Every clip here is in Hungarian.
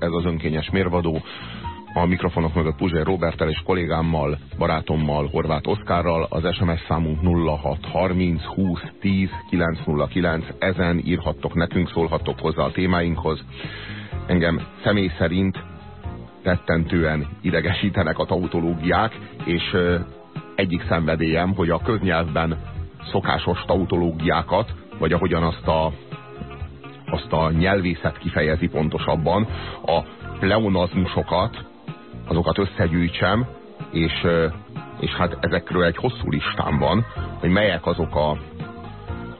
ez az önkényes mérvadó. A mikrofonok mögött Puzsér Robertel és kollégámmal, barátommal, Horváth Oszkárral. Az SMS számunk 0630 20 10 909. Ezen írhattok nekünk, szólhattok hozzá a témáinkhoz. Engem személy szerint rettentően idegesítenek a tautológiák, és egyik szenvedélyem, hogy a köznyelvben szokásos tautológiákat, vagy ahogyan azt a, azt a nyelvészet kifejezi pontosabban, a pleonazmusokat, azokat összegyűjtsem, és, és hát ezekről egy hosszú listám van, hogy melyek azok a,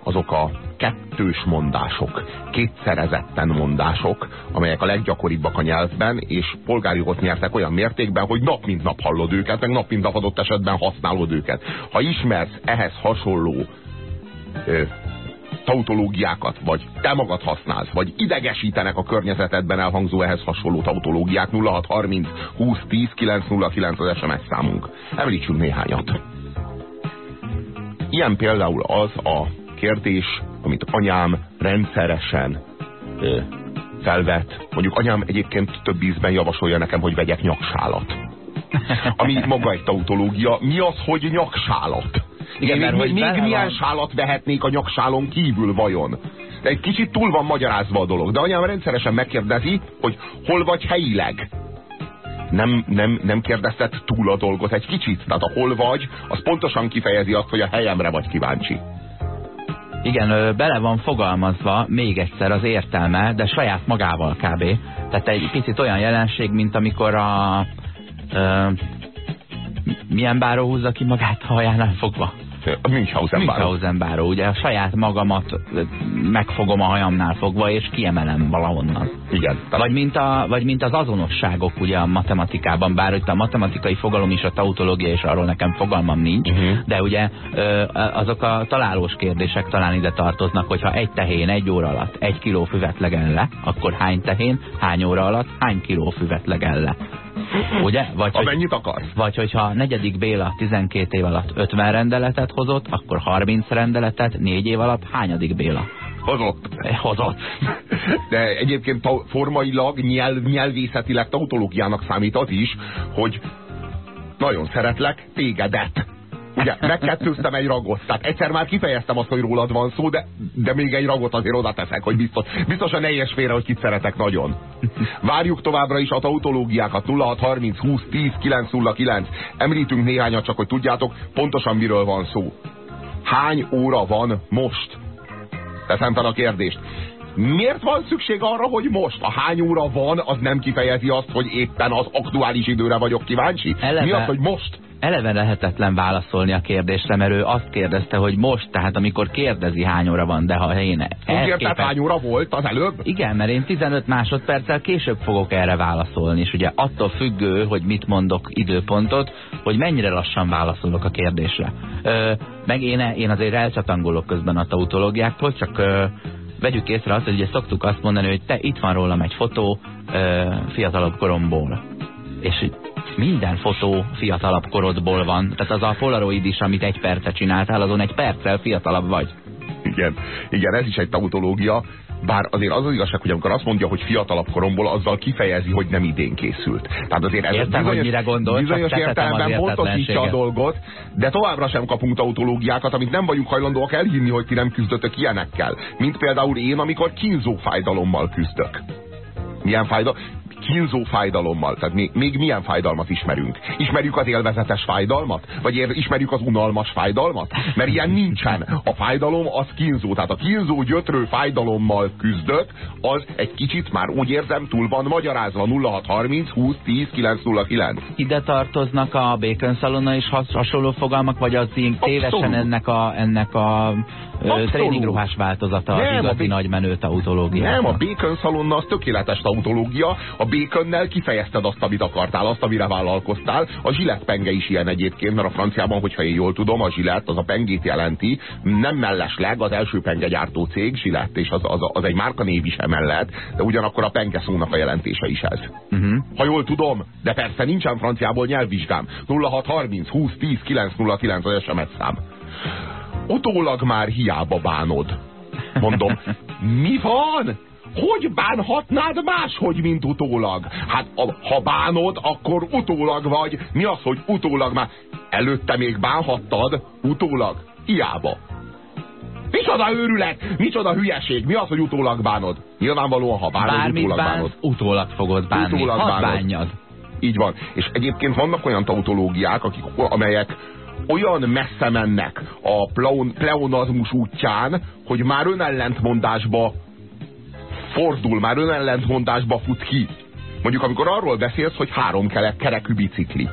azok a kettős mondások, kétszerezetten mondások, amelyek a leggyakoribbak a nyelvben, és polgárjogot nyertek olyan mértékben, hogy nap mint nap hallod őket, meg nap mint nap adott esetben használod őket. Ha ismersz ehhez hasonló tautológiákat, vagy te magad használsz, vagy idegesítenek a környezetedben elhangzó ehhez hasonló tautológiák 0630 20 10 909 az SMS számunk. Említsünk néhányat. Ilyen például az a kérdés, amit anyám rendszeresen ö, felvet. Mondjuk anyám egyébként több ízben javasolja nekem, hogy vegyek nyaksálat. Ami maga egy tautológia. Mi az, hogy nyaksálat? Igen, még, mert, még, még milyen sálat vehetnék a nyaksálon kívül vajon? De egy kicsit túl van magyarázva a dolog. De anyám rendszeresen megkérdezi, hogy hol vagy helyileg nem, nem, nem kérdezted túl a dolgot egy kicsit? Tehát a hol vagy, az pontosan kifejezi azt, hogy a helyemre vagy kíváncsi. Igen, bele van fogalmazva még egyszer az értelme, de saját magával kb. Tehát egy picit olyan jelenség, mint amikor a... Ö, milyen báró húzza ki magát a hajánál fogva? A Münchhausen báró. Münchhausen báró, ugye a saját magamat megfogom a hajamnál fogva, és kiemelem valahonnan. Igen. Vagy mint, a, vagy mint az azonosságok ugye a matematikában, bár itt a matematikai fogalom is a tautológia, és arról nekem fogalmam nincs, uh mhm. -huh. de ugye azok a találós kérdések talán ide tartoznak, hogyha egy tehén egy óra alatt egy kiló füvet legel le, akkor hány tehén, hány óra alatt hány kiló füvet legel le. Ugye? Vagy, Amennyit akarsz. Vagy hogyha negyedik Béla 12 év alatt 50 rendeletet hozott, akkor 30 rendeletet 4 év alatt hányadik Béla? Hozott. Hozott. De egyébként formailag, nyelv, nyelvészetileg tautológiának számít az is, hogy nagyon szeretlek tégedet. Ugye, megkettőztem egy ragot. Tehát egyszer már kifejeztem azt, hogy rólad van szó, de, de még egy ragot azért oda teszek, hogy biztos, biztosan ne ilyes félre, hogy kit szeretek nagyon. Várjuk továbbra is a tautológiákat 0630 20 10 909. Említünk néhányat, csak hogy tudjátok pontosan miről van szó. Hány óra van most? Teszem fel a kérdést. Miért van szükség arra, hogy most a hány óra van, az nem kifejezi azt, hogy éppen az aktuális időre vagyok kíváncsi? Eleve... Mi az, hogy most? Eleve lehetetlen válaszolni a kérdésre, mert ő azt kérdezte, hogy most, tehát amikor kérdezi hány óra van, de ha én elképet... hány óra volt az előbb? Igen, mert én 15 másodperccel később fogok erre válaszolni, és ugye attól függő, hogy mit mondok időpontot, hogy mennyire lassan válaszolok a kérdésre. Ö, meg én, én azért elcsatangolok közben a tautológiáktól, csak ö, vegyük észre azt, hogy ugye szoktuk azt mondani, hogy te itt van rólam egy fotó ö, fiatalabb koromból. És minden fotó fiatalabb korodból van. Tehát az a polaroid is, amit egy percet csináltál, azon egy perccel fiatalabb vagy. Igen, igen, ez is egy tautológia. Bár azért az az igazság, hogy amikor azt mondja, hogy fiatalabb koromból, azzal kifejezi, hogy nem idén készült. Tehát azért ez Értem, bizonyos, hogy mire gondol, bizonyos értelemben pontosítja a dolgot, de továbbra sem kapunk tautológiákat, amit nem vagyunk hajlandóak elhinni, hogy ti nem küzdötök ilyenekkel. Mint például én, amikor kínzó fájdalommal küzdök. Milyen fájdalom? Kínzó fájdalommal. Tehát még, még milyen fájdalmat ismerünk? Ismerjük az élvezetes fájdalmat? Vagy ismerjük az unalmas fájdalmat? Mert ilyen nincsen. A fájdalom az kínzó. Tehát a kínzó gyötrő fájdalommal küzdött, az egy kicsit már úgy érzem túl van magyarázva 0630 20 10 909. Ide tartoznak a Bacon Salona is hasonló fogalmak, vagy az ilyen tévesen ennek a, ennek a tréningruhás változata az nem, igazi nagy menő tautológia. Nem, a Bacon Salonna az tökéletes tautológia. A békönnel kifejezted azt, amit akartál, azt, amire vállalkoztál. A zsilett penge is ilyen egyébként, mert a franciában, hogyha én jól tudom, a zsilett az a pengét jelenti, nem mellesleg az első gyártó cég zsilett, és az, az, az egy márkanév is emellett, de ugyanakkor a penge szónak a jelentése is ez. Uh mhm. -huh. Ha jól tudom, de persze nincsen franciából nyelvvizsgám. 0630 20 10 909 az SMS szám. Utólag már hiába bánod. Mondom, mi van? Hogy bánhatnád máshogy, mint utólag? Hát a, ha bánod, akkor utólag vagy. Mi az, hogy utólag már? Előtte még bánhattad, utólag? Hiába. Micsoda őrület, micsoda hülyeség, mi az, hogy utólag bánod? Nyilvánvalóan, ha bánod, Bármit utólag bánsz, bánod. utólag fogod bánni. Utólag bánod. bánjad. Így van. És egyébként vannak olyan tautológiák, akik, amelyek olyan messze mennek a pleon, pleonazmus útján, hogy már önellentmondásba fordul, már önellentmondásba fut ki. Mondjuk amikor arról beszélsz, hogy három kerek, kerekű bicikli.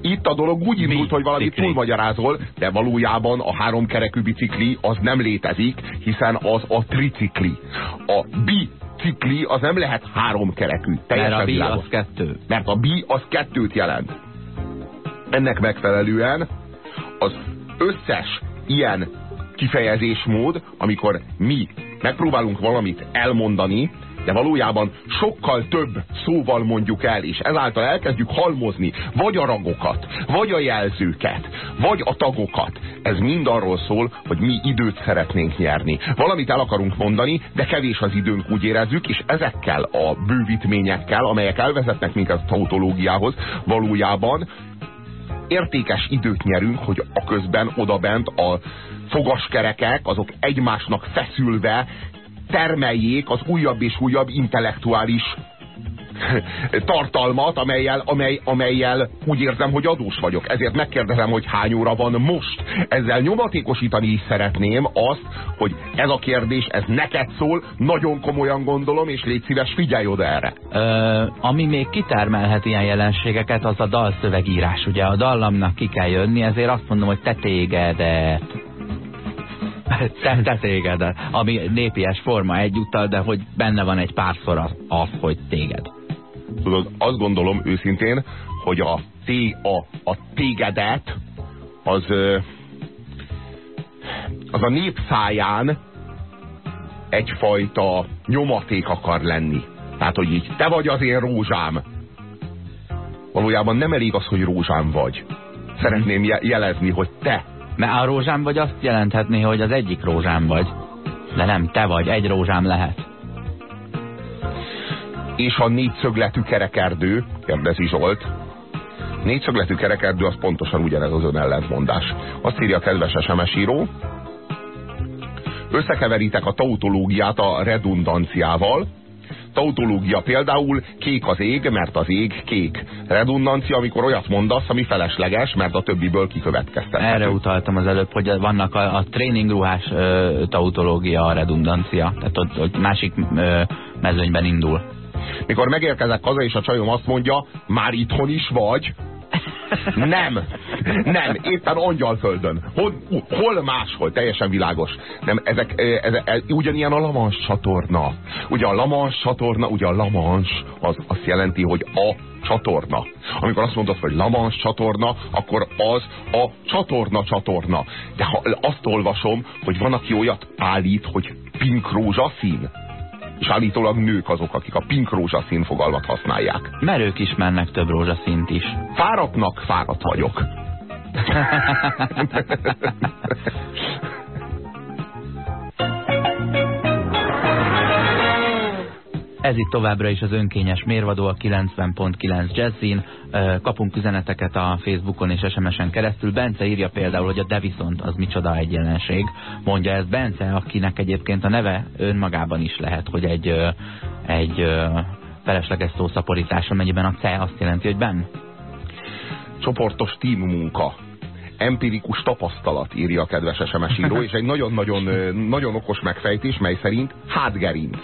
Itt a dolog úgy indult, hogy valamit Bicikli. túlmagyarázol, de valójában a három kerekű bicikli az nem létezik, hiszen az a tricikli. A bicikli az nem lehet három kerekű. Mert Teljesen a B világos. az kettő. Mert a bi az kettőt jelent. Ennek megfelelően az összes ilyen kifejezésmód, amikor mi megpróbálunk valamit elmondani, de valójában sokkal több szóval mondjuk el, és ezáltal elkezdjük halmozni vagy a ragokat, vagy a jelzőket, vagy a tagokat. Ez mind arról szól, hogy mi időt szeretnénk nyerni. Valamit el akarunk mondani, de kevés az időnk, úgy érezzük, és ezekkel a bővítményekkel, amelyek elvezetnek minket a tautológiához, valójában értékes időt nyerünk, hogy a közben odabent a fogaskerekek, azok egymásnak feszülve termeljék az újabb és újabb intellektuális tartalmat, amelyel, amely, amelyel úgy érzem, hogy adós vagyok. Ezért megkérdezem, hogy hány óra van most. Ezzel nyomatékosítani is szeretném azt, hogy ez a kérdés, ez neked szól, nagyon komolyan gondolom, és légy szíves, figyelj oda erre. Ö, ami még kitermelhet ilyen jelenségeket, az a dalszövegírás. Ugye a dallamnak ki kell jönni, ezért azt mondom, hogy te tégedet. Te, te tégedet. Ami népies forma egyúttal, de hogy benne van egy párszor az, az hogy téged. Tudod, azt gondolom őszintén, hogy a, té, a, a tégedet az, az a népszáján egyfajta nyomaték akar lenni. Tehát, hogy így, te vagy az én rózsám. Valójában nem elég az, hogy rózsám vagy. Szeretném je- jelezni, hogy te. Mert a rózsám vagy azt jelenthetné, hogy az egyik rózsám vagy. De nem, te vagy, egy rózsám lehet. És a négyszögletű kerekerdő, kérdezi Zsolt, négyszögletű kerekerdő az pontosan ugyanez az ön ellentmondás. Azt írja a kedves SMS író, összekeveritek a tautológiát a redundanciával, Tautológia például kék az ég, mert az ég kék. Redundancia, amikor olyat mondasz, ami felesleges, mert a többiből kikövetkeztethető. Erre utaltam az előbb, hogy vannak a, a tréningruhás ö, tautológia, a redundancia. Tehát ott, ott másik ö, mezőnyben indul. Mikor megérkezek haza, és a csajom azt mondja, már itthon is vagy, nem, nem, éppen angyalföldön. Hol, hol máshol, teljesen világos. Nem, ezek, ezek, ez, ugyanilyen a Lamans csatorna. Ugye a Lamans csatorna, ugye a Lamans az azt jelenti, hogy a csatorna. Amikor azt mondod, hogy Lamans csatorna, akkor az a csatorna csatorna. De ha azt olvasom, hogy van, aki olyat állít, hogy pink rózsaszín, és állítólag nők azok, akik a pink rózsaszín fogalmat használják. Mert ők ismernek több rózsaszínt is. Fáradtnak fáradt vagyok. Ez itt továbbra is az önkényes mérvadó a 90.9 Jazzin. Kapunk üzeneteket a Facebookon és SMS-en keresztül. Bence írja például, hogy a de viszont az micsoda egy jelenség. Mondja ez Bence, akinek egyébként a neve önmagában is lehet, hogy egy, egy felesleges szószaporítás, amennyiben a C azt jelenti, hogy benn. Csoportos team munka. Empirikus tapasztalat, írja a kedves SMS író, és egy nagyon-nagyon nagyon okos megfejtés, mely szerint hátgerinc.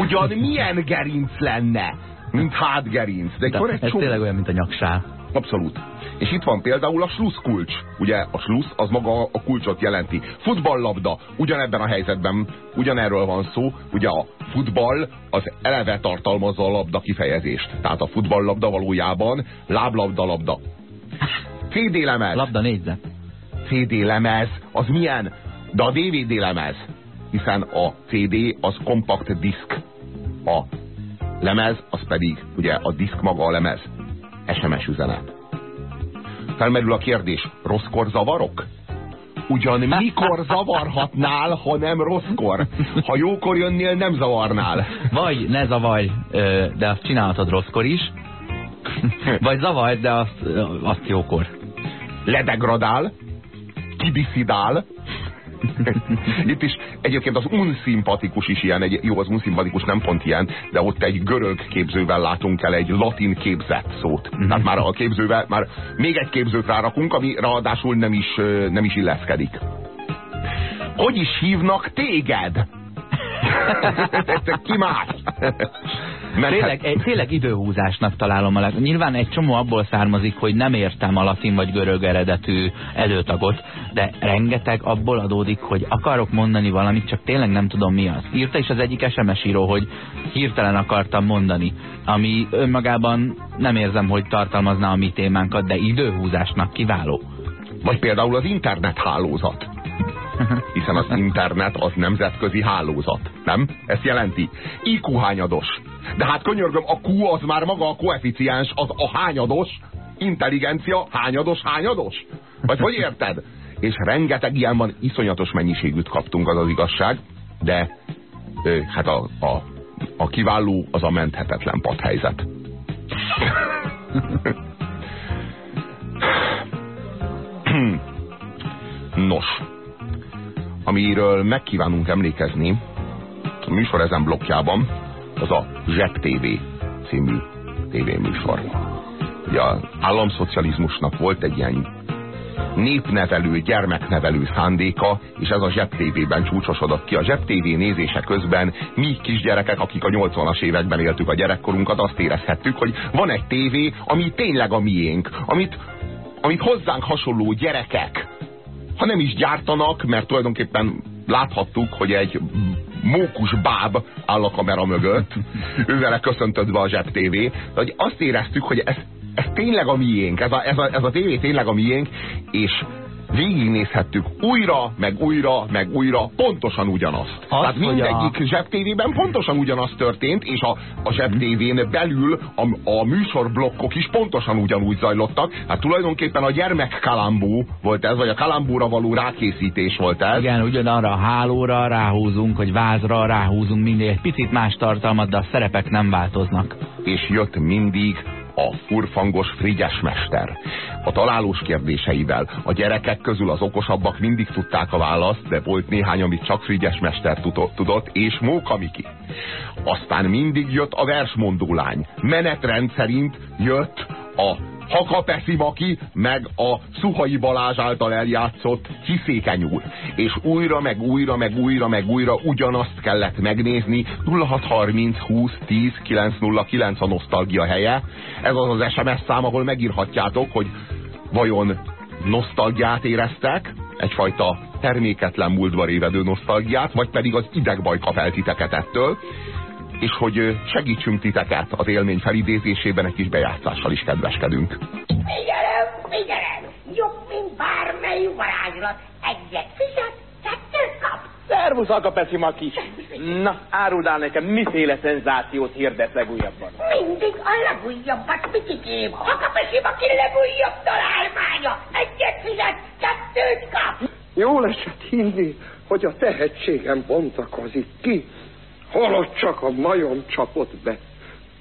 Ugyan milyen gerinc lenne, mint hátgerinc? De, De ez csomó- tényleg olyan, mint a nyaksál. Abszolút. És itt van például a slusz kulcs. Ugye a slusz az maga a kulcsot jelenti. Futballlabda, ugyanebben a helyzetben ugyanerről van szó. Ugye a futball az eleve tartalmazza a labda kifejezést. Tehát a futballlabda valójában láblabda labda. CD lemez. Labda négyzet. CD lemez, az milyen? De a DVD lemez. Hiszen a CD az kompakt disk. A lemez az pedig, ugye a disk maga a lemez. SMS üzenet. Felmerül a kérdés, rosszkor zavarok? Ugyan mikor zavarhatnál, ha nem rosszkor? Ha jókor jönnél, nem zavarnál. Vagy ne zavarj, de azt csinálhatod rosszkor is. Vagy zavarj, de azt, azt jókor. Ledegradál, kibiszidál, Itt is egyébként az unszimpatikus is ilyen, egy, jó, az unszimpatikus nem pont ilyen, de ott egy görög képzővel látunk el egy latin képzett szót. -hmm. Tehát már a képzővel, már még egy képzőt rárakunk, ami ráadásul nem is, nem is illeszkedik. Hogy is hívnak téged? Ki más? Mert tényleg, egy, tényleg időhúzásnak találom a. Nyilván egy csomó abból származik, hogy nem értem a latin vagy görög eredetű előtagot, de rengeteg abból adódik, hogy akarok mondani valamit, csak tényleg nem tudom mi az. Írta is az egyik SMS író, hogy hirtelen akartam mondani, ami önmagában nem érzem, hogy tartalmazná a mi témánkat, de időhúzásnak kiváló. Vagy például az internet hálózat. Hiszen az internet az nemzetközi hálózat, nem? Ezt jelenti. IQ hányados. De hát könyörgöm, a Q az már maga a koeficiens, az a hányados, intelligencia hányados, hányados? Vagy hogy érted? És rengeteg ilyen van, iszonyatos mennyiségűt kaptunk, az az igazság, de ö, hát a, a, a kiváló az a menthetetlen padhelyzet. Nos, amiről megkívánunk emlékezni a műsor ezen blokkjában, az a Zseb TV című tévéműsor. Ugye az államszocializmusnak volt egy ilyen népnevelő, gyermeknevelő szándéka, és ez a Zseb TV-ben csúcsosodott ki. A Zseb TV nézése közben mi kisgyerekek, akik a 80-as években éltük a gyerekkorunkat, azt érezhettük, hogy van egy tévé, ami tényleg a miénk, amit, amit hozzánk hasonló gyerekek, ha nem is gyártanak, mert tulajdonképpen láthattuk, hogy egy mókus báb áll a kamera mögött, ővele köszöntödve a Zseb de hogy azt éreztük, hogy ez, ez tényleg a miénk, ez a, ez, a, ez a tévé tényleg a miénk, és végignézhettük újra, meg újra, meg újra pontosan ugyanazt. Az, Tehát mindegyik a... zsebtévében pontosan ugyanaz történt, és a, a zsebtévén belül a, a műsorblokkok is pontosan ugyanúgy zajlottak. Hát tulajdonképpen a gyermek kalambó volt ez, vagy a kalambóra való rákészítés volt ez. Igen, ugyanarra a hálóra ráhúzunk, vagy vázra ráhúzunk mindig egy picit más tartalmat, de a szerepek nem változnak. És jött mindig a furfangos Frigyes mester. A találós kérdéseivel a gyerekek közül az okosabbak mindig tudták a választ, de volt néhány, amit csak Frigyes mester tudott, és Móka Miki. Aztán mindig jött a versmondó lány. Menetrend szerint jött a Hakapeszi Maki, meg a Szuhai Balázs által eljátszott Hiszékeny. És újra, meg újra, meg újra, meg újra ugyanazt kellett megnézni. 0630 20 10 909 a nosztalgia helye. Ez az az SMS szám, ahol megírhatjátok, hogy vajon nosztalgiát éreztek, egyfajta terméketlen múltba révedő nosztalgiát, vagy pedig az idegbaj kap el titeket ettől és hogy segítsünk titeket az élmény felidézésében, egy kis bejátszással is kedveskedünk. Figyelem, figyelem! Jobb, mint bármely varázslat. Egyet fizet, kettőt kap. Szervusz, Akapeci Maki! Na, áruld el nekem, miféle szenzációt hirdet legújabban? Mindig a legújabbat, Pikikém. Akapeci Maki legújabb találmánya. Egyet fizet, kettőt kap. Jól esett hinni, hogy a tehetségem bontakozik ki holott csak a majom csapott be.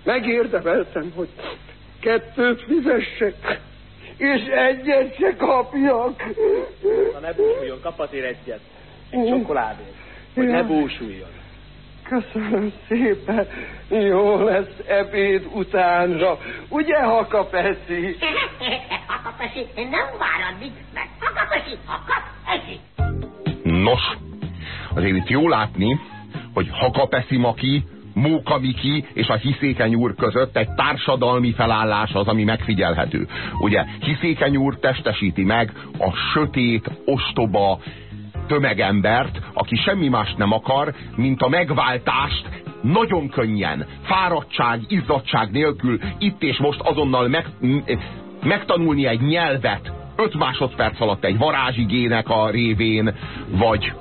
Megérdemeltem, hogy kettőt fizessek, és egyet se kapjak. Na ne búsuljon, kap azért egyet. Egy csokoládét. Hogy ne búsuljon. Köszönöm szépen. Jó lesz ebéd utánra. Ugye, Hakapeszi? Hakapeszi, nem vár addig, mert Hakapeszi, Hakap, esik. Nos, azért itt jó látni, hogy Hakapeszi Maki, Móka Miki és a Hiszékeny úr között egy társadalmi felállás az, ami megfigyelhető. Ugye Hiszékeny úr testesíti meg a sötét, ostoba tömegembert, aki semmi más nem akar, mint a megváltást nagyon könnyen, fáradtság, izzadság nélkül, itt és most azonnal meg, megtanulni egy nyelvet, 5 másodperc alatt egy varázsigének a révén, vagy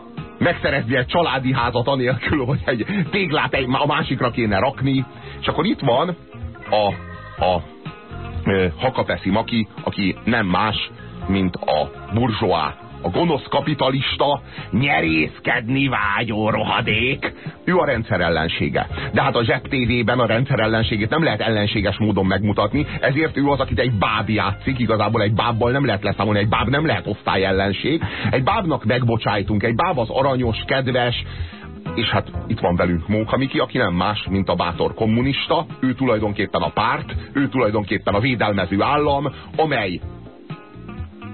megszerezni egy családi házat anélkül, hogy egy téglát egy, a másikra kéne rakni. És akkor itt van a, a e, Hakapeszi Maki, aki nem más, mint a burzsóá a gonosz kapitalista, nyerészkedni vágyó rohadék, ő a rendszer ellensége. De hát a zseb TV-ben a rendszer ellenségét nem lehet ellenséges módon megmutatni, ezért ő az, akit egy báb játszik, igazából egy bábbal nem lehet leszámolni, egy báb nem lehet osztály ellenség. Egy bábnak megbocsájtunk, egy báb az aranyos, kedves, és hát itt van velünk Móka Miki, aki nem más, mint a bátor kommunista, ő tulajdonképpen a párt, ő tulajdonképpen a védelmező állam, amely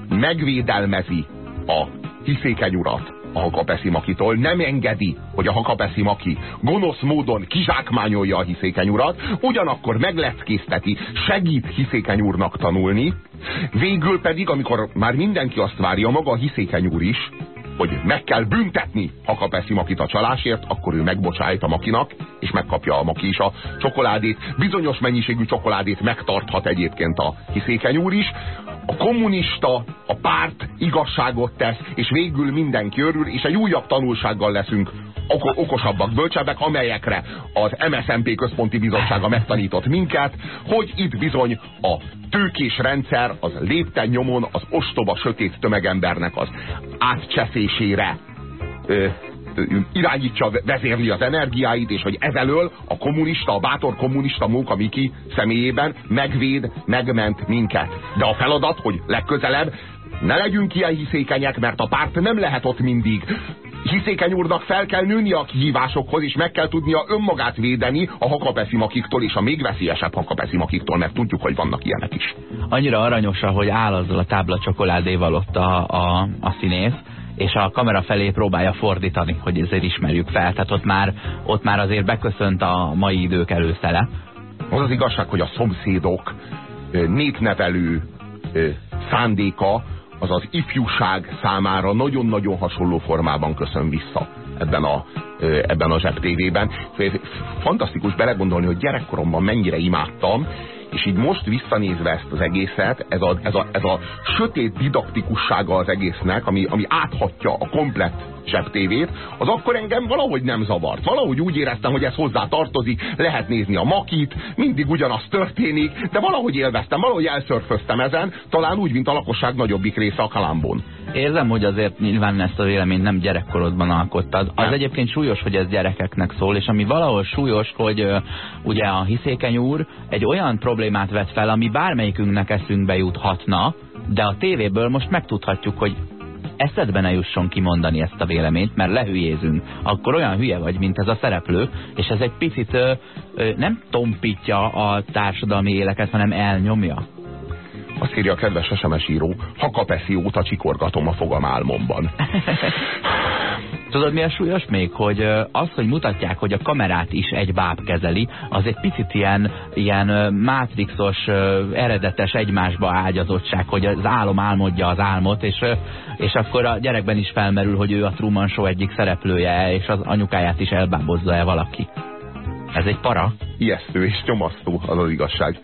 megvédelmezi a hiszékeny urat a Hakapeszi Makitól, nem engedi, hogy a Hakapeszi Maki gonosz módon kizsákmányolja a hiszékeny urat, ugyanakkor megleckészteti, segít hiszékeny úrnak tanulni, végül pedig, amikor már mindenki azt várja, maga a hiszékeny úr is, hogy meg kell büntetni Hakapeszi Makit a csalásért, akkor ő megbocsájt a Makinak, és megkapja a Maki is a csokoládét. Bizonyos mennyiségű csokoládét megtarthat egyébként a hiszékeny úr is. A kommunista, a párt igazságot tesz, és végül mindenki örül, és egy újabb tanulsággal leszünk okosabbak, bölcsebbek, amelyekre az MSZMP központi bizottsága megtanított minket, hogy itt bizony a tőkés rendszer az lépten nyomon az ostoba sötét tömegembernek az átcseszésére ö, irányítsa, vezérli az energiáit, és hogy ezelől a kommunista, a bátor kommunista Móka Miki személyében megvéd, megment minket. De a feladat, hogy legközelebb ne legyünk ilyen hiszékenyek, mert a párt nem lehet ott mindig. Hiszékeny úrnak fel kell nőni a kihívásokhoz, és meg kell tudnia önmagát védeni a hakapeszimakiktól és a még veszélyesebb hakapeszimakiktól, mert tudjuk, hogy vannak ilyenek is. Annyira aranyos, hogy áll azzal a tábla csokoládéval ott a, a, a színész, és a kamera felé próbálja fordítani, hogy ezért ismerjük fel. Tehát ott már, ott már azért beköszönt a mai idők előszele. Az az igazság, hogy a szomszédok népnevelő szándéka az az ifjúság számára nagyon-nagyon hasonló formában köszön vissza ebben a, ebben a zsebtévében. Fantasztikus belegondolni, hogy gyerekkoromban mennyire imádtam, és így most visszanézve ezt az egészet, ez a, ez a, ez a sötét didaktikussága az egésznek, ami, ami áthatja a komplett zsebtévét, az akkor engem valahogy nem zavart. Valahogy úgy éreztem, hogy ez hozzá tartozik, lehet nézni a makit, mindig ugyanaz történik, de valahogy élveztem, valahogy elszörföztem ezen, talán úgy, mint a lakosság nagyobbik része a kalambon. Érzem, hogy azért nyilván ezt a véleményt nem gyerekkorodban alkottad. Az nem. egyébként súlyos, hogy ez gyerekeknek szól, és ami valahol súlyos, hogy uh, ugye a hiszékeny úr egy olyan problémát vet fel, ami bármelyikünknek eszünkbe juthatna, de a tévéből most megtudhatjuk, hogy eszedbe ne jusson kimondani ezt a véleményt, mert lehülyézünk, akkor olyan hülye vagy, mint ez a szereplő, és ez egy picit ö, ö, nem tompítja a társadalmi éleket, hanem elnyomja. Azt írja a kedves SMS író, Hakapeszi óta csikorgatom a fogam álmomban. Tudod mi a súlyos még? Hogy az, hogy mutatják, hogy a kamerát is egy báb kezeli, az egy picit ilyen, ilyen mátrixos, eredetes egymásba ágyazottság, hogy az álom álmodja az álmot, és, és akkor a gyerekben is felmerül, hogy ő a Truman Show egyik szereplője, és az anyukáját is elbábozza-e valaki. Ez egy para. Ijesztő és nyomasztó az az igazság.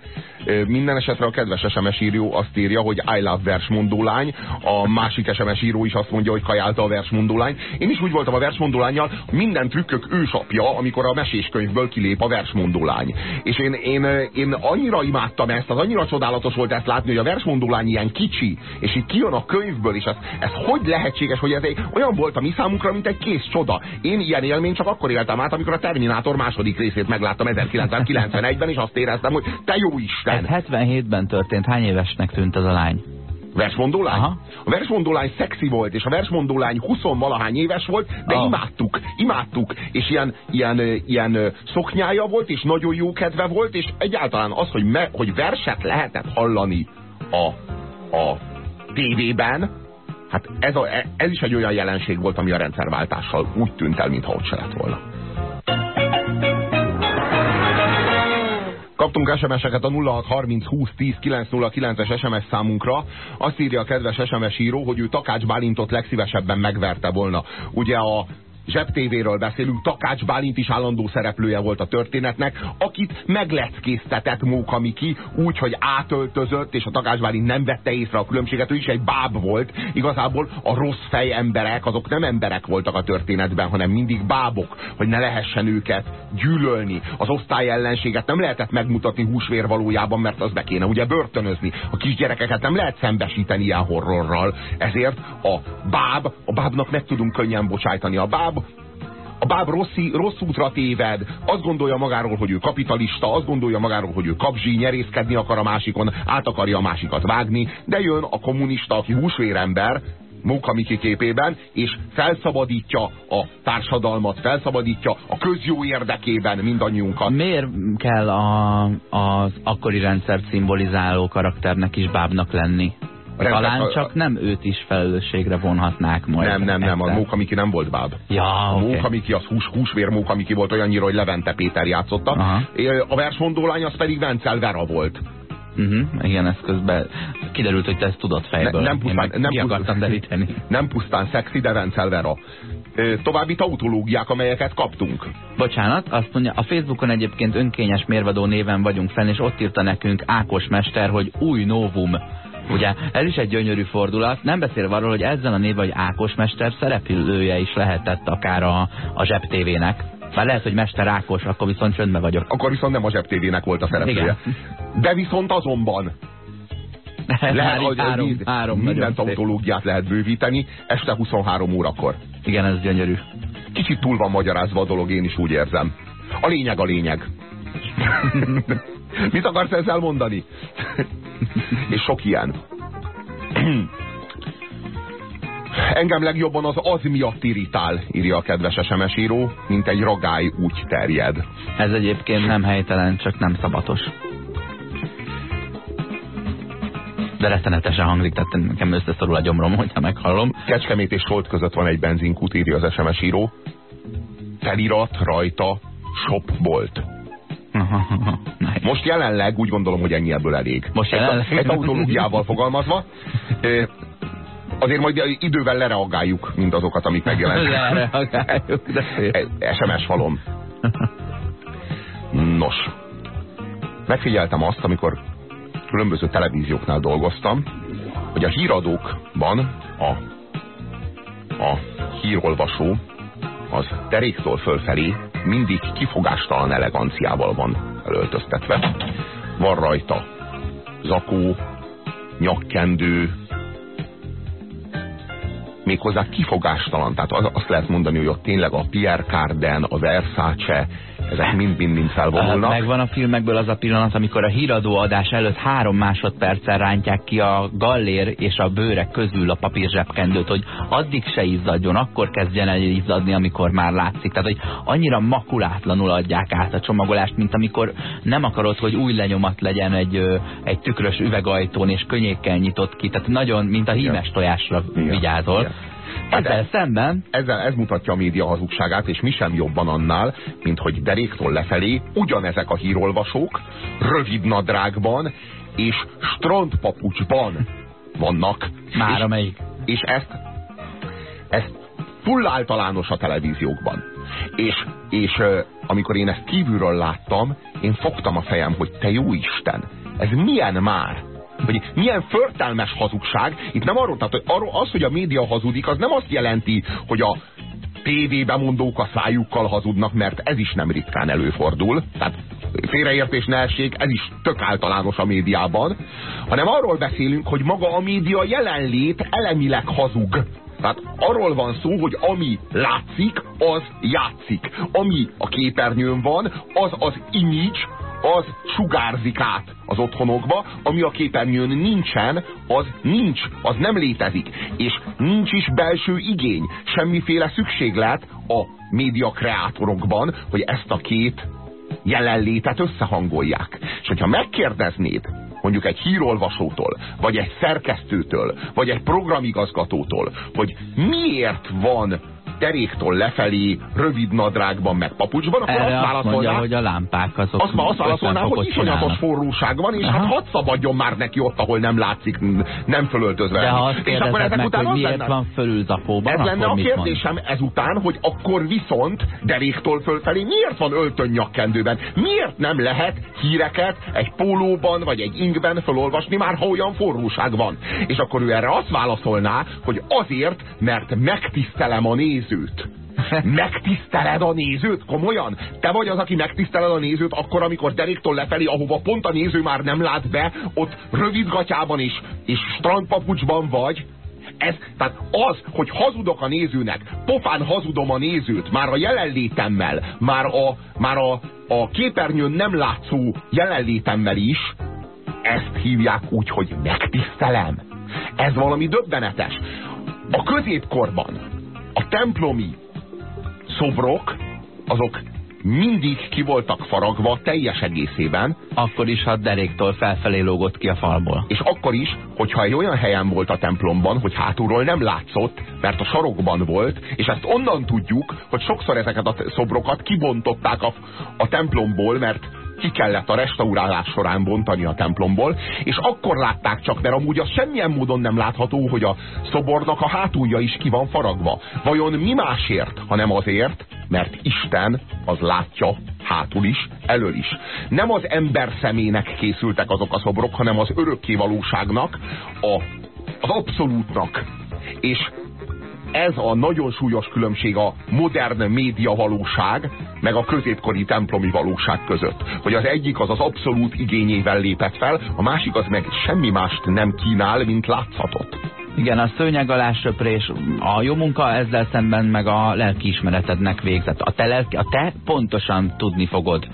Minden esetre a kedves SMS író azt írja, hogy I love versmondó lány, a másik SMS író is azt mondja, hogy kajálta a versmondó lány. Én is úgy voltam a versmondó lányjal, minden trükkök ősapja, amikor a meséskönyvből kilép a versmondó lány. És én, én, én annyira imádtam ezt, az annyira csodálatos volt ezt látni, hogy a versmondó lány ilyen kicsi, és így kijön a könyvből, és ez, ez hogy lehetséges, hogy ez egy, olyan volt a mi számunkra, mint egy kész csoda. Én ilyen élmény csak akkor éltem át, amikor a Terminátor második részét megláttam 1991-ben, és azt éreztem, hogy te jó Isten, ez 77-ben történt. Hány évesnek tűnt az a lány? Versmondó lány? Aha. A versmondó lány szexi volt, és a versmondó lány 20 valahány éves volt, de oh. imádtuk, imádtuk, és ilyen, ilyen, ilyen szoknyája volt, és nagyon jó kedve volt, és egyáltalán az, hogy, me, hogy verset lehetett hallani a, a tévében, hát ez, a, ez is egy olyan jelenség volt, ami a rendszerváltással úgy tűnt el, mintha ott se lett volna. Kaptunk SMS-eket a 0630 20 10 909-es SMS számunkra. Azt írja a kedves SMS író, hogy ő Takács Bálintot legszívesebben megverte volna. Ugye a zsebtévéről beszélünk, Takács Bálint is állandó szereplője volt a történetnek, akit megleckéztetett Móka Miki úgy, hogy átöltözött, és a Takács Bálint nem vette észre a különbséget, ő is egy báb volt. Igazából a rossz fej emberek, azok nem emberek voltak a történetben, hanem mindig bábok, hogy ne lehessen őket gyűlölni. Az osztály ellenséget nem lehetett megmutatni húsvér valójában, mert az be kéne ugye börtönözni. A kisgyerekeket nem lehet szembesíteni ilyen horrorral. Ezért a báb, a bábnak meg tudunk könnyen bocsájtani. A báb a báb rossz, rossz útra téved, azt gondolja magáról, hogy ő kapitalista, azt gondolja magáról, hogy ő kapzsi, nyerészkedni akar a másikon, át akarja a másikat vágni, de jön a kommunista, aki húsvérember, Móka Miki képében, és felszabadítja a társadalmat, felszabadítja a közjó érdekében mindannyiunkat. Miért kell a, az akkori rendszert szimbolizáló karakternek is bábnak lenni? Talán csak nem őt is felelősségre vonhatnák majd. Nem, nem, nem, a Móka Miki nem volt báb. Ja, a okay. Móka Miki az hús, húsvér Móka Miki volt olyannyira, hogy Levente Péter játszotta. Aha. A versmondó lány az pedig Vencel Vera volt. Uh -huh, igen, ez közben kiderült, hogy te ezt tudod fejből. Ne, nem pusztán, nem ki akartam deríteni. Nem pusztán szexi, de Vencel Vera. További tautológiák, amelyeket kaptunk. Bocsánat, azt mondja, a Facebookon egyébként önkényes mérvadó néven vagyunk fenn, és ott írta nekünk Ákos Mester, hogy új novum. Ugye, ez is egy gyönyörű fordulat, nem beszélve arról, hogy ezzel a név, hogy Ákos Mester szereplője is lehetett akár a, a Zseb TV-nek. Már lehet, hogy Mester Ákos, akkor viszont csöndbe vagyok. Akkor viszont nem a Zseb TV-nek volt a szereplője. Igen. De viszont azonban lehet, hogy három, víz, három minden tautológiát lehet bővíteni, este 23 órakor. Igen, ez gyönyörű. Kicsit túl van magyarázva a dolog, én is úgy érzem. A lényeg a lényeg. Mit akarsz ezzel mondani? És sok ilyen. Engem legjobban az az miatt irritál, írja a kedves SMS író, mint egy ragály úgy terjed. Ez egyébként nem helytelen, csak nem szabatos. De rettenetesen hangzik, tehát nekem összeszorul a gyomrom, hogyha meghallom. Kecskemét és Solt között van egy benzinkút, írja az SMS író. Felirat rajta shopbolt. Most jelenleg úgy gondolom, hogy ennyi ebből elég. Most jelenleg? Egy autológiával fogalmazva. Azért majd idővel lereagáljuk mindazokat, amik megjelennek. Lereagáljuk, de. SMS falom. Nos. Megfigyeltem azt, amikor különböző televízióknál dolgoztam, hogy a híradókban a, a hírolvasó az deréktól fölfelé mindig kifogástalan eleganciával van öltöztetve. Van rajta zakó, nyakkendő, méghozzá kifogástalan. Tehát az, azt lehet mondani, hogy ott tényleg a Pierre Carden, a Versace, ezek mind-mind felvonulnak. Megvan a filmekből az a pillanat, amikor a híradó adás előtt három másodperccel rántják ki a gallér és a bőrek közül a papírzsebkendőt, hogy addig se izzadjon, akkor kezdjen el izzadni, amikor már látszik. Tehát, hogy annyira makulátlanul adják át a csomagolást, mint amikor nem akarod, hogy új lenyomat legyen egy, egy tükrös üvegajtón és könnyékkel nyitott ki. Tehát nagyon, mint a hímes tojásra Igen. vigyázol. Igen. Ezzel hát szemben... Ezzel ez mutatja a média hazugságát, és mi sem jobban annál, mint hogy deréktól lefelé ugyanezek a hírolvasók rövid nadrágban és strandpapucsban vannak. Már amelyik. És ezt, ezt full általános a televíziókban. És, és amikor én ezt kívülről láttam, én fogtam a fejem, hogy te jó Isten, ez milyen már? Hogy milyen förtelmes hazugság. Itt nem arról, tehát hogy arról az, hogy a média hazudik, az nem azt jelenti, hogy a tévébemondók a szájukkal hazudnak, mert ez is nem ritkán előfordul. Tehát félreértés ne essék, ez is tök általános a médiában. Hanem arról beszélünk, hogy maga a média jelenlét elemileg hazug. Tehát arról van szó, hogy ami látszik, az játszik. Ami a képernyőn van, az az image, az sugárzik át az otthonokba, ami a képernyőn nincsen, az nincs, az nem létezik. És nincs is belső igény, semmiféle szükséglet a média kreátorokban, hogy ezt a két jelenlétet összehangolják. És hogyha megkérdeznéd mondjuk egy hírolvasótól, vagy egy szerkesztőtől, vagy egy programigazgatótól, hogy miért van deréktól lefelé, rövid nadrágban, meg papucsban, akkor Erre azt válaszolná, hogy a lámpák azok azt, azt válaszolná, hogy iszonyatos forróság van, és Aha. hát hadd szabadjon már neki ott, ahol nem látszik, nem fölöltözve. De ha azt és akkor ezek meg, után hogy miért lenne, van fölül zakóban, ez lenne a mit mond? kérdésem ezután, hogy akkor viszont deréktól fölfelé miért van öltön nyakkendőben? Miért nem lehet híreket egy pólóban vagy egy ingben felolvasni már, ha olyan forróság van? És akkor ő erre azt válaszolná, hogy azért, mert megtisztelem a nézőt. Megtiszteled a nézőt? Komolyan? Te vagy az, aki megtiszteled a nézőt akkor, amikor deréktől lefelé, ahova pont a néző már nem lát be, ott rövid gatyában és, és strandpapucsban vagy, ez, tehát az, hogy hazudok a nézőnek, pofán hazudom a nézőt, már a jelenlétemmel, már a, már a, a képernyőn nem látszó jelenlétemmel is, ezt hívják úgy, hogy megtisztelem. Ez valami döbbenetes. A középkorban a templomi szobrok, azok mindig ki voltak faragva teljes egészében, Akkor is, ha deréktől felfelé lógott ki a falból. és akkor is, hogyha egy olyan helyen volt a templomban, hogy hátulról nem látszott, mert a sarokban volt, és ezt onnan tudjuk, hogy sokszor ezeket a szobrokat kibontották a, a templomból, mert ki kellett a restaurálás során bontani a templomból, és akkor látták csak, mert amúgy az semmilyen módon nem látható, hogy a szobornak a hátulja is ki van faragva. Vajon mi másért, hanem azért, mert Isten az látja hátul is, elől is. Nem az ember szemének készültek azok a szobrok, hanem az örökké valóságnak, a, az abszolútnak. És ez a nagyon súlyos különbség a modern média valóság, meg a középkori templomi valóság között. Hogy az egyik az az abszolút igényével lépett fel, a másik az meg semmi mást nem kínál, mint látszatot. Igen, a szőnyeg alá söprés, a jó munka ezzel szemben meg a lelkiismeretednek végzett. A te, lelki, a te pontosan tudni fogod,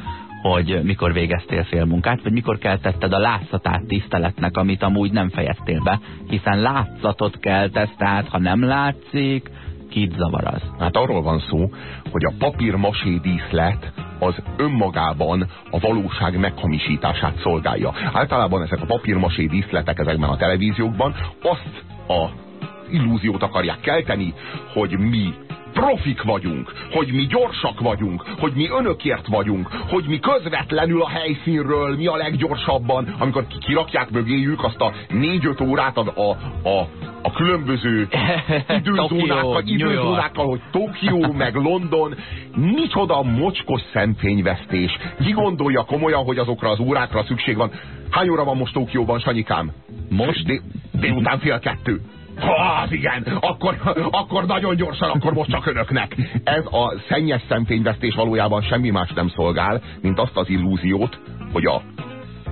hogy mikor végeztél félmunkát, vagy mikor keltetted a látszatát tiszteletnek, amit amúgy nem fejeztél be, hiszen látszatot keltesz, tehát ha nem látszik, kit zavar az. Hát arról van szó, hogy a papírmasé díszlet az önmagában a valóság meghamisítását szolgálja. Általában ezek a papírmasé díszletek ezekben a televíziókban azt a illúziót akarják kelteni, hogy mi profik vagyunk, hogy mi gyorsak vagyunk, hogy mi önökért vagyunk, hogy mi közvetlenül a helyszínről mi a leggyorsabban, amikor ki- kirakják mögéjük azt a négy-öt órát a, a, a, a különböző időzónákkal, időzónákkal, hogy Tokió, meg London, micsoda mocskos szemfényvesztés. Ki gondolja komolyan, hogy azokra az órákra szükség van? Hány óra van most Tokióban, Sanyikám? Most? Dé, délután fél kettő. Ha, az igen, akkor, akkor nagyon gyorsan, akkor most csak önöknek. Ez a szennyes szemfényvesztés valójában semmi más nem szolgál, mint azt az illúziót, hogy a,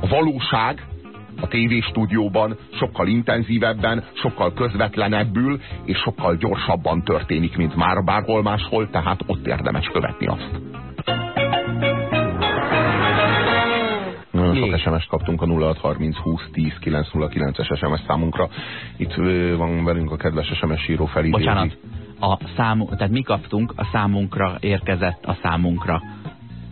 a valóság a tévéstúdióban sokkal intenzívebben, sokkal közvetlenebbül és sokkal gyorsabban történik, mint már bárhol máshol, tehát ott érdemes követni azt. Sok. SMS-t kaptunk a 0630 20 10 909-es SMS számunkra. Itt van velünk a kedves SMS író felidézi. Bocsánat, a számú, tehát mi kaptunk, a számunkra érkezett a számunkra.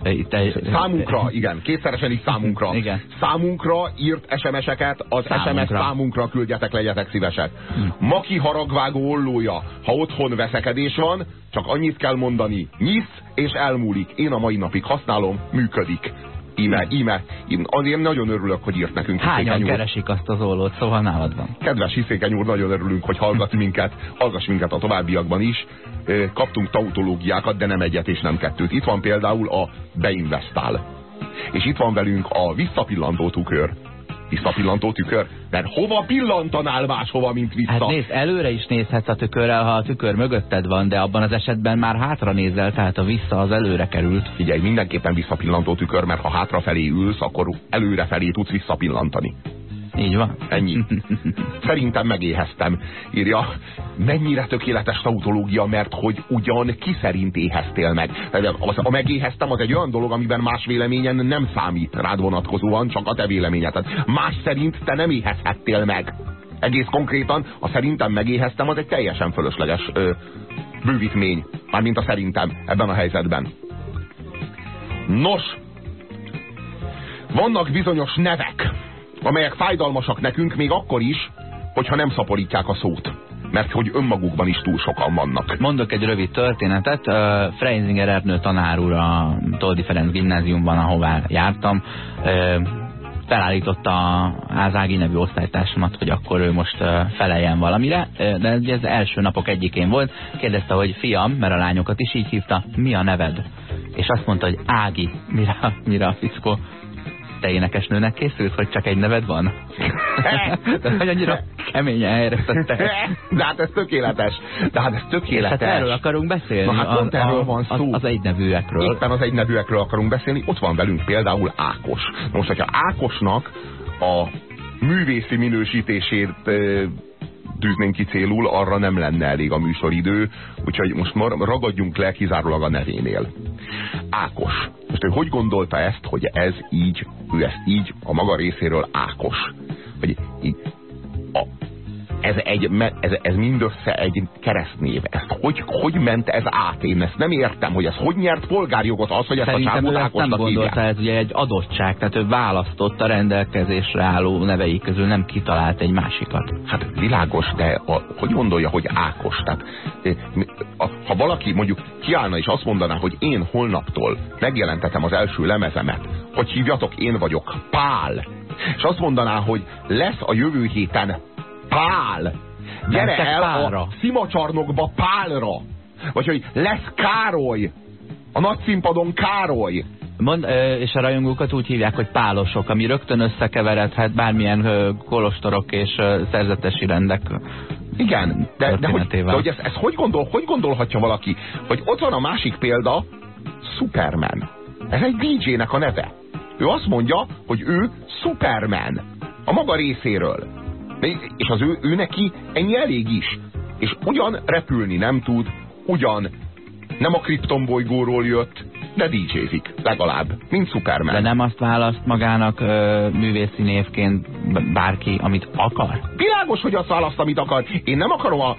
Itt egy, Számunkra, igen, kétszeresen is számunkra. Igen. Számunkra írt SMS-eket, az Számunkra. SMS számunkra küldjetek, legyetek szívesek. Maki haragvágó ollója, ha otthon veszekedés van, csak annyit kell mondani, nyisz és elmúlik. Én a mai napig használom, működik. Íme, íme, íme. Azért nagyon örülök, hogy írt nekünk Hányan keresik azt az ollót, szóval nálad van. Kedves Hiszékeny úr, nagyon örülünk, hogy hallgat minket, hallgass minket a továbbiakban is. Kaptunk tautológiákat, de nem egyet és nem kettőt. Itt van például a Beinvestál. És itt van velünk a visszapillantó tükör. Visszapillantó tükör? Mert hova pillantanál máshova, mint vissza? Hát nézd, előre is nézhetsz a tükörrel, ha a tükör mögötted van, de abban az esetben már hátra nézel, tehát a vissza az előre került. Figyelj, mindenképpen visszapillantó tükör, mert ha hátrafelé ülsz, akkor előrefelé tudsz visszapillantani. Így van. Ennyi. Szerintem megéheztem, írja. Mennyire tökéletes tautológia, mert hogy ugyan ki szerint éheztél meg. Az, a megéheztem az egy olyan dolog, amiben más véleményen nem számít rád vonatkozóan, csak a te véleményed. Más szerint te nem éhezhettél meg. Egész konkrétan a szerintem megéheztem az egy teljesen fölösleges ö, bővítmény. Mármint a szerintem ebben a helyzetben. Nos, vannak bizonyos nevek, amelyek fájdalmasak nekünk még akkor is, hogyha nem szaporítják a szót. mert hogy önmagukban is túl sokan vannak. Mondok egy rövid történetet. Uh, Freisinger Ernő tanár úr a Toldi Ferenc gimnáziumban, ahová jártam, uh, felállította Ázági nevű osztálytársamat, hogy akkor ő most feleljen valamire, de ez első napok egyikén volt. Kérdezte, hogy fiam, mert a lányokat is így hívta, mi a neved? És azt mondta, hogy Ági. Mire, mire a fickó? Te énekesnőnek készülsz, hogy csak egy neved van? De hogy annyira keményen helyre De hát ez tökéletes. De hát ez tökéletes. Hát erről akarunk beszélni. Na hát pont erről van szó. Az, az egynevűekről. Éppen az egynevűekről akarunk beszélni. Ott van velünk például Ákos. Most, hogyha Ákosnak a művészi minősítését tűznénk ki célul, arra nem lenne elég a műsoridő, úgyhogy most ragadjunk le kizárólag a nevénél. Ákos. Most ő hogy gondolta ezt, hogy ez így, ő ezt így a maga részéről Ákos? Hogy így, a, ez, egy, ez, ez mindössze egy keresztnév. Ezt hogy, hogy ment ez át? Én ezt nem értem, hogy ez hogy nyert polgárjogot az, hogy ezt Szerintem a csávot Ákosnak nem gondolta, ez ugye egy adottság, tehát ő választott a rendelkezésre álló nevei közül, nem kitalált egy másikat. Hát világos, de a, hogy gondolja, hogy Ákos? Tehát, a, ha valaki mondjuk kiállna és azt mondaná, hogy én holnaptól megjelentetem az első lemezemet, hogy hívjatok, én vagyok Pál, és azt mondaná, hogy lesz a jövő héten Pál. Gyere Mentek el pálra. a szimacsarnokba Pálra. Vagy hogy lesz Károly. A nagy színpadon Károly. Mond, és a rajongókat úgy hívják, hogy pálosok, ami rögtön összekeveredhet bármilyen kolostorok és szerzetesi rendek Igen, de, de, hogy, de hogy ezt, ezt hogy, gondol, hogy gondolhatja valaki, hogy ott van a másik példa, Superman. Ez egy DJ-nek a neve. Ő azt mondja, hogy ő Superman. A maga részéről. És az ő, ő neki ennyi elég is. És ugyan repülni nem tud, ugyan nem a Krypton bolygóról jött, de DJ-zik, legalább, mint Superman. De nem azt választ magának ö, művészi névként bárki, amit akar? Világos, hogy azt választ, amit akar. Én nem akarom a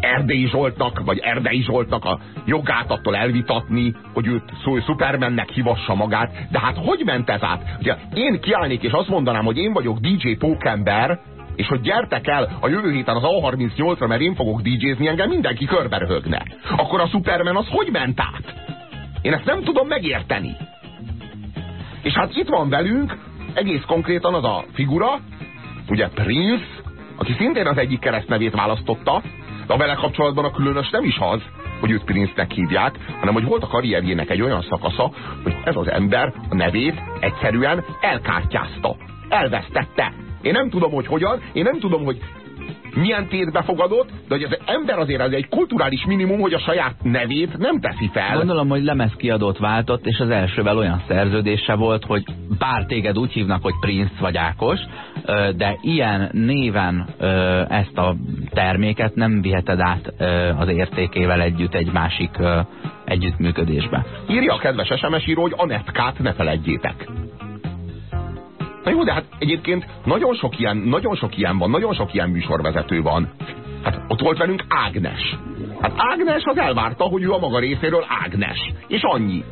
Erdei Zsoltnak, vagy Erdei Zsoltnak a jogát attól elvitatni, hogy őt Supermannek hivassa magát, de hát hogy ment ez át? Ugye én kiállnék és azt mondanám, hogy én vagyok DJ Pókember, és hogy gyertek el a jövő héten az A38-ra, mert én fogok DJ-zni, engem mindenki körberöhögne. Akkor a Superman az hogy ment át? Én ezt nem tudom megérteni. És hát itt van velünk egész konkrétan az a figura, ugye Prince, aki szintén az egyik keresztnevét választotta, de a vele kapcsolatban a különös nem is az, hogy őt Prince-nek hívják, hanem hogy volt a karrierjének egy olyan szakasza, hogy ez az ember a nevét egyszerűen elkártyázta. Elvesztette. Én nem tudom, hogy hogyan, én nem tudom, hogy milyen tétbe fogadott, de hogy az ember azért az egy kulturális minimum, hogy a saját nevét nem teszi fel. Gondolom, hogy lemezkiadót váltott, és az elsővel olyan szerződése volt, hogy bár téged úgy hívnak, hogy Prince vagy Ákos, de ilyen néven ezt a terméket nem viheted át az értékével együtt egy másik együttműködésbe. Írja a kedves SMS író, hogy Anetkát ne feledjétek. Na jó, de hát egyébként nagyon sok ilyen, nagyon sok ilyen van, nagyon sok ilyen műsorvezető van. Hát ott volt velünk Ágnes. Hát Ágnes az elvárta, hogy ő a maga részéről Ágnes. És annyi.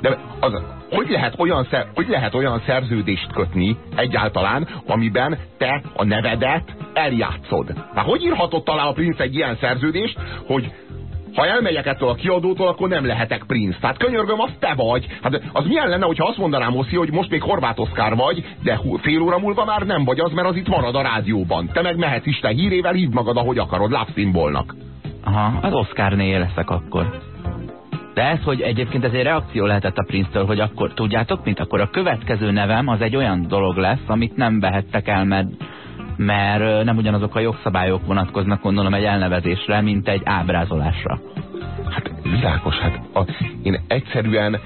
De az, hogy lehet, olyan, hogy lehet olyan szerződést kötni egyáltalán, amiben te a nevedet eljátszod? Hát hogy írhatott alá a Prince egy ilyen szerződést, hogy ha elmegyek ettől a kiadótól, akkor nem lehetek Prince. Tehát könyörgöm, az te vagy. Hát az milyen lenne, hogyha azt mondanám Oszi, hogy most még Horváth Oszkár vagy, de fél óra múlva már nem vagy az, mert az itt marad a rádióban. Te meg mehetsz Isten hírével, hívd magad, ahogy akarod, lábszimbolnak. Aha, az Oscar-nél leszek akkor. De ez, hogy egyébként ez egy reakció lehetett a Prince-től, hogy akkor tudjátok, mint akkor a következő nevem az egy olyan dolog lesz, amit nem vehettek el, mert mert nem ugyanazok a jogszabályok vonatkoznak gondolom egy elnevezésre, mint egy ábrázolásra. Hát világos, hát a, én egyszerűen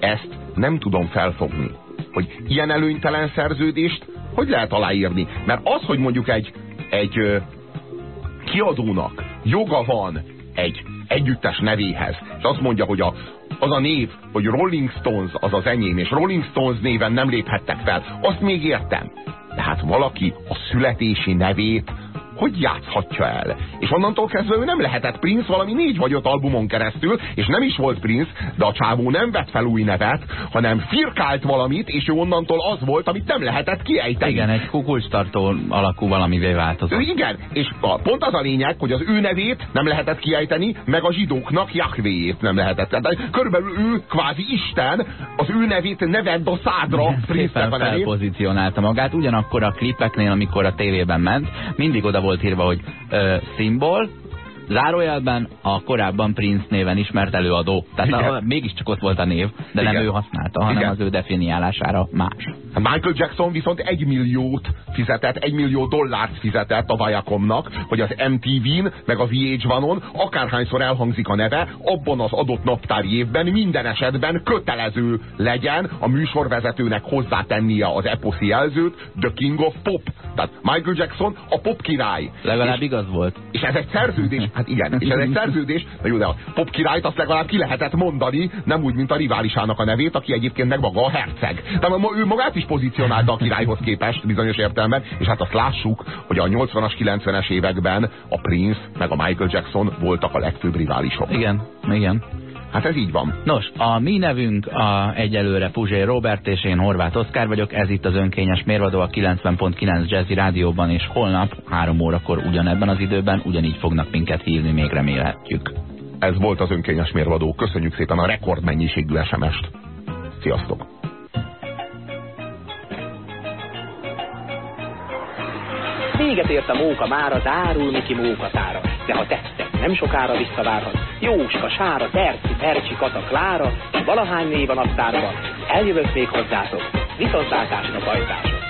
ezt nem tudom felfogni, hogy ilyen előnytelen szerződést hogy lehet aláírni? Mert az, hogy mondjuk egy, egy kiadónak joga van egy együttes nevéhez, és azt mondja, hogy a, az a név, hogy Rolling Stones az az enyém, és Rolling Stones néven nem léphettek fel, azt még értem. Tehát valaki a születési nevét hogy játszhatja el. És onnantól kezdve ő nem lehetett Prince valami négy vagy öt albumon keresztül, és nem is volt Prince, de a csávó nem vett fel új nevet, hanem firkált valamit, és ő onnantól az volt, amit nem lehetett kiejteni. Igen, egy kukulcstartó alakú valamivé változott. Igen, és a, pont az a lényeg, hogy az ő nevét nem lehetett kiejteni, meg a zsidóknak Jahvéjét nem lehetett. Tehát körülbelül ő kvázi Isten, az ő nevét neved a szádra. Szépen felpozícionálta magát, ugyanakkor a klipeknél, amikor a tévében ment, mindig oda volt írva, hogy ö, szimbol, zárójelben a korábban Prince néven ismert előadó. Tehát a, mégiscsak ott volt a név, de Igen. nem ő használta, hanem Igen. az ő definiálására más. Michael Jackson viszont egy milliót fizetett, egy millió dollárt fizetett a Viacomnak, hogy az MTV-n, meg a VH1-on akárhányszor elhangzik a neve, abban az adott naptári évben minden esetben kötelező legyen a műsorvezetőnek hozzátennie az eposzi jelzőt, The King of Pop. Tehát Michael Jackson a pop király. Legalább és, igaz volt. És ez egy szerződés, Hát igen, és ez egy szerződés, de jó, de a pop királyt azt legalább ki lehetett mondani, nem úgy, mint a riválisának a nevét, aki egyébként meg maga a herceg. Tehát ő magát is pozícionálta a királyhoz képest bizonyos értelemben, és hát azt lássuk, hogy a 80-as, 90-es években a Prince meg a Michael Jackson voltak a legfőbb riválisok. Igen, igen. Hát ez így van. Nos, a mi nevünk a egyelőre Puzsé Robert, és én Horváth Oszkár vagyok. Ez itt az önkényes mérvadó a 90.9 Jazzy Rádióban, és holnap három órakor ugyanebben az időben ugyanígy fognak minket hívni, még remélhetjük. Ez volt az önkényes mérvadó. Köszönjük szépen a rekordmennyiségű SMS-t. Sziasztok! Véget ért a móka mára, zárul Miki mókatára. De ha tetszett, nem sokára visszavárhat. Jóska, Sára, Terci, Percsi, Kata, Klára, valahány név a naptárban. Eljövök még hozzátok. Viszontlátásra, bajtások!